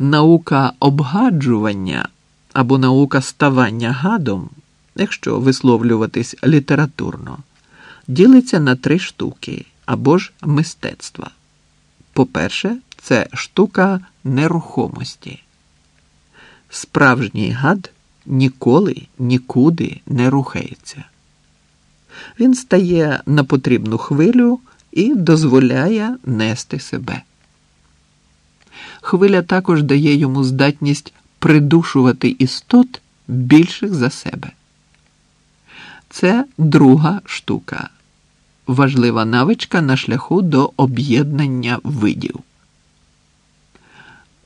наука обгаджування або наука ставання гадом, якщо висловлюватись літературно, ділиться на три штуки або ж мистецтва. По-перше, це штука нерухомості. Справжній гад ніколи нікуди не рухається. Він стає на потрібну хвилю і дозволяє нести себе. Хвиля також дає йому здатність придушувати істот більших за себе. Це друга штука, важлива навичка на шляху до об'єднання видів.